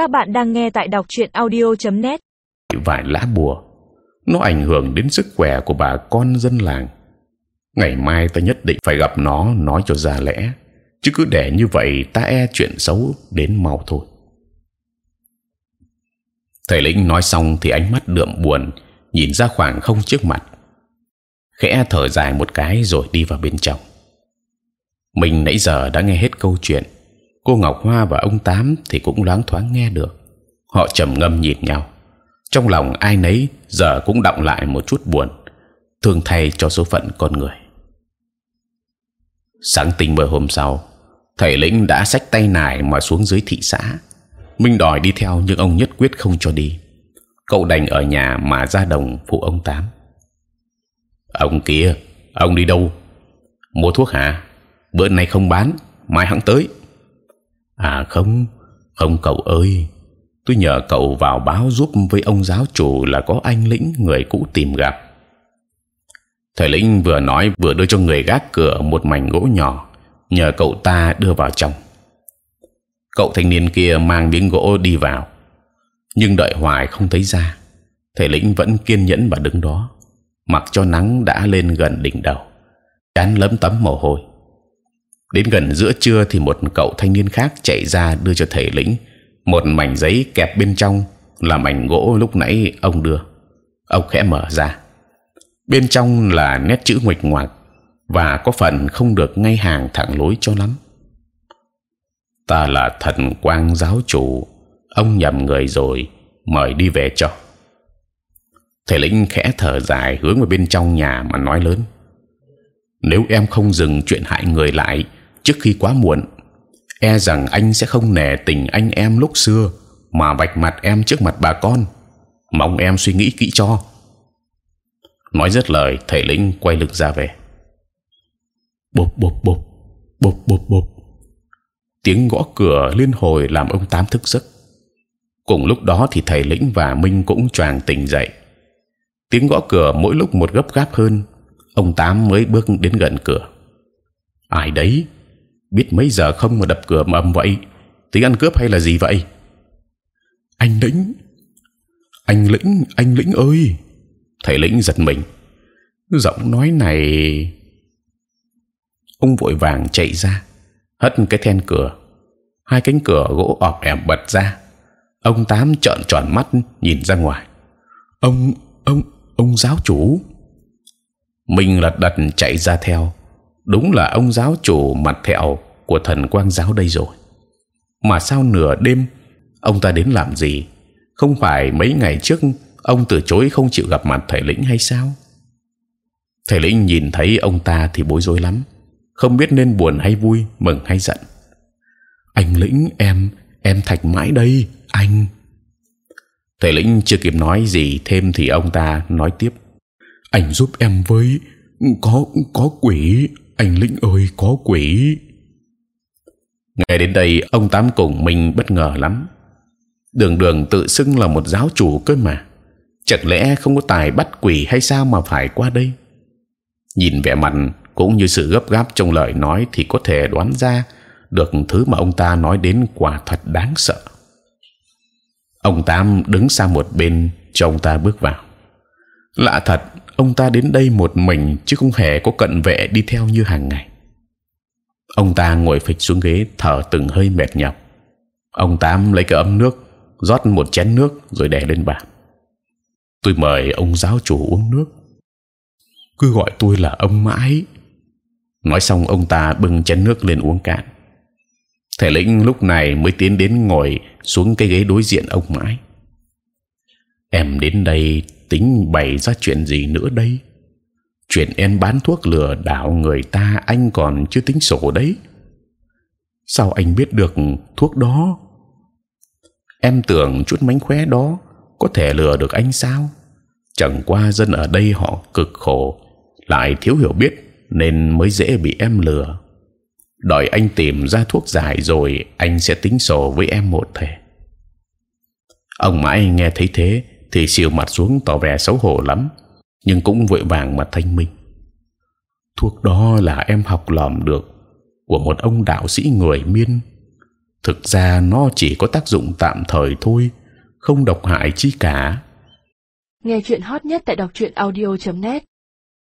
Các bạn đang nghe tại đọc truyện audio.net. vài lá bùa, nó ảnh hưởng đến sức khỏe của bà con dân làng. Ngày mai ta nhất định phải gặp nó, nói cho ra lẽ. Chứ cứ để như vậy, ta e chuyện xấu đến mau thôi. Thầy lĩnh nói xong thì ánh mắt đượm buồn, nhìn ra khoảng không trước mặt. Khẽ thở dài một cái rồi đi vào bên trong. Mình nãy giờ đã nghe hết câu chuyện cô ngọc hoa và ông tám thì cũng loáng thoáng nghe được. Họ trầm ngâm nhìn nhau. Trong lòng ai nấy, giờ cũng động lại một chút buồn thương thay cho số phận con người. Sáng tinh mơ hôm sau, thầy lĩnh đã xách tay nải mà xuống dưới thị xã. Minh đòi đi theo nhưng ông nhất quyết không cho đi. Cậu đành ở nhà mà ra đồng phụ ông tám. Ông kia ông đi đâu? Mua thuốc hả? Bữa nay không bán, mai hẵng tới à không không cậu ơi. Tôi nhờ cậu vào báo giúp với ông giáo chủ là có anh lĩnh, người cũ tìm gặp. Thầy lĩnh vừa nói vừa đưa cho người gác cửa một mảnh gỗ nhỏ, nhờ cậu ta đưa vào trong. Cậu thanh niên kia mang miếng gỗ đi vào. Nhưng đợi hoài không thấy ra, thầy lĩnh vẫn kiên nhẫn và đứng đó, mặc cho nắng đã lên gần đỉnh đầu, chán lấm tấm mồ hôi đến gần giữa trưa thì một cậu thanh niên khác chạy ra đưa cho thầy lĩnh. Một mảnh giấy kẹp bên trong là mảnh gỗ lúc nãy ông đưa. Ông khẽ mở ra. Bên trong là nét chữ nguệch ngoạc và có phần không được ngay hàng thẳng lối cho lắm. Ta là thần quang giáo chủ, ông nhầm người rồi, mời đi về cho. Thầy lĩnh khẽ thở dài hướng về bên trong nhà mà nói lớn. Nếu em không dừng chuyện hại người lại trước khi quá muộn. E rằng anh sẽ không nể tình anh em lúc xưa mà vạch mặt em trước mặt bà con. Mong em suy nghĩ kỹ cho. Nói dứt lời thầy lĩnh quay lưng ra về. Bộp bộp bộp bộp bộp bộp. Tiếng gõ cửa liên hồi làm ông tám thức giấc. Cùng lúc đó thì thầy lĩnh và minh cũng choàng tỉnh dậy. Tiếng gõ cửa mỗi lúc một gấp gáp hơn ông tám mới bước đến gần cửa. Ai đấy biết mấy giờ không mà đập cửa ầm vậy tính ăn cướp hay là gì vậy? Anh lĩnh. Anh lĩnh anh lĩnh ơi. Thầy lĩnh giật mình. Giọng nói này ông vội vàng chạy ra hất cái then cửa. Hai cánh cửa gỗ ọp ẻm bật ra. Ông tám trợn tròn mắt nhìn ra ngoài. Ông ông ông giáo chủ. Mình lật đật chạy ra theo đúng là ông giáo chủ mặt thẹo của thần quang giáo đây rồi. Mà sao nửa đêm, ông ta đến làm gì? Không phải mấy ngày trước, ông từ chối không chịu gặp mặt thầy lĩnh hay sao? Thầy lĩnh nhìn thấy ông ta thì bối rối lắm. Không biết nên buồn hay vui, mừng hay giận. Anh lĩnh, em em thạch mãi đây, anh. Thầy lĩnh chưa kịp nói gì thêm thì ông ta nói tiếp. Anh giúp em với, có có quỷ anh lĩnh ơi, có quỷ. Nghe đến đây, ông tám cùng mình bất ngờ lắm. Đường đường tự xưng là một giáo chủ cơ mà. Chẳng lẽ không có tài bắt quỷ hay sao mà phải qua đây? Nhìn vẻ mặt cũng như sự gấp gáp trong lời nói thì có thể đoán ra được thứ mà ông ta nói đến quả thật đáng sợ. Ông tám đứng sang một bên, cho ông ta bước vào lạ thật, ông ta đến đây một mình chứ không hề có cận vệ đi theo như hàng ngày. Ông ta ngồi phịch xuống ghế, thở từng hơi mệt nhọc. Ông tám lấy cái ấm nước, rót một chén nước rồi để lên bàn. Tôi mời ông giáo chủ uống nước. Cứ gọi tôi là ông mãi. Nói xong, ông ta bưng chén nước lên uống cạn. Thầy lĩnh lúc này mới tiến đến ngồi xuống cái ghế đối diện ông mãi. Em đến đây tính bày ra chuyện gì nữa đây? Chuyện em bán thuốc lừa đảo người ta anh còn chưa tính sổ đấy. Sao anh biết được thuốc đó? Em tưởng chút mánh khóe đó có thể lừa được anh sao? Chẳng qua dân ở đây họ cực khổ, lại thiếu hiểu biết nên mới dễ bị em lừa. Đợi anh tìm ra thuốc giải rồi anh sẽ tính sổ với em một thể. Ông mãi nghe thấy thế thì xìu mặt xuống tỏ vẻ xấu hổ lắm, nhưng cũng vội vàng mà thanh minh. Thuốc đó là em học lỏm được, của một ông đạo sĩ người miên. Thực ra nó chỉ có tác dụng tạm thời thôi, không độc hại chi cả. Nghe chuyện hot nhất tại đọc truyện audio .net.